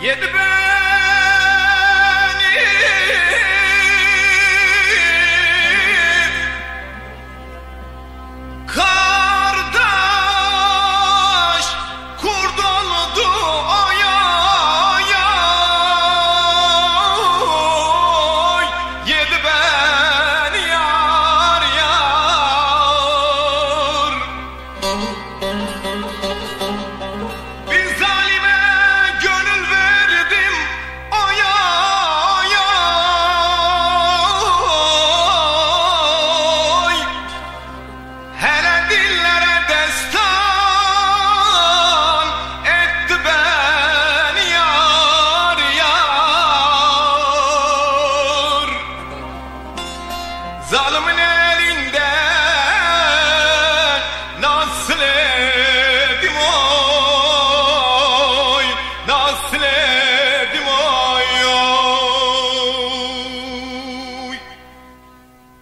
Yeah, the Zalimin elinde